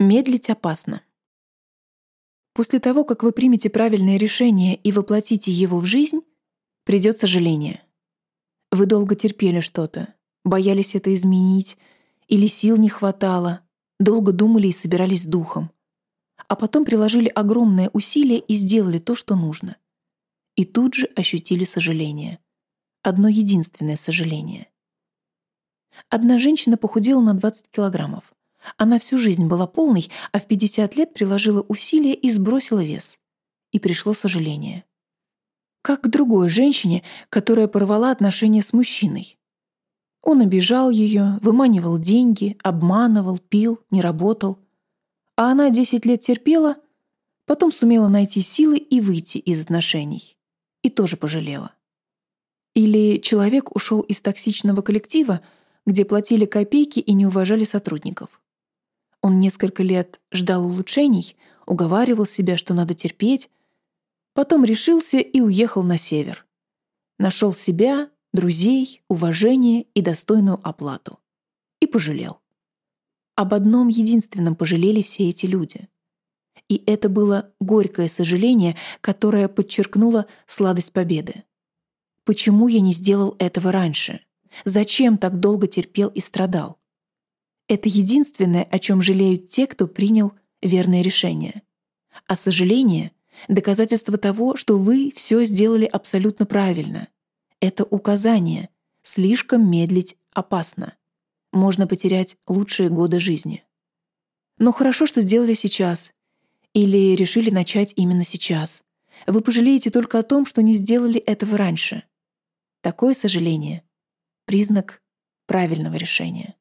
Медлить опасно. После того, как вы примете правильное решение и воплотите его в жизнь, придет сожаление. Вы долго терпели что-то, боялись это изменить, или сил не хватало, долго думали и собирались духом. А потом приложили огромное усилие и сделали то, что нужно. И тут же ощутили сожаление. Одно единственное сожаление. Одна женщина похудела на 20 килограммов. Она всю жизнь была полной, а в 50 лет приложила усилия и сбросила вес. И пришло сожаление. Как к другой женщине, которая порвала отношения с мужчиной. Он обижал ее, выманивал деньги, обманывал, пил, не работал. А она 10 лет терпела, потом сумела найти силы и выйти из отношений. И тоже пожалела. Или человек ушел из токсичного коллектива, где платили копейки и не уважали сотрудников. Он несколько лет ждал улучшений, уговаривал себя, что надо терпеть, потом решился и уехал на север. Нашел себя, друзей, уважение и достойную оплату. И пожалел. Об одном единственном пожалели все эти люди. И это было горькое сожаление, которое подчеркнуло сладость победы. Почему я не сделал этого раньше? Зачем так долго терпел и страдал? Это единственное, о чем жалеют те, кто принял верное решение. А сожаление — доказательство того, что вы все сделали абсолютно правильно. Это указание. Слишком медлить опасно. Можно потерять лучшие годы жизни. Но хорошо, что сделали сейчас. Или решили начать именно сейчас. Вы пожалеете только о том, что не сделали этого раньше. Такое сожаление — признак правильного решения.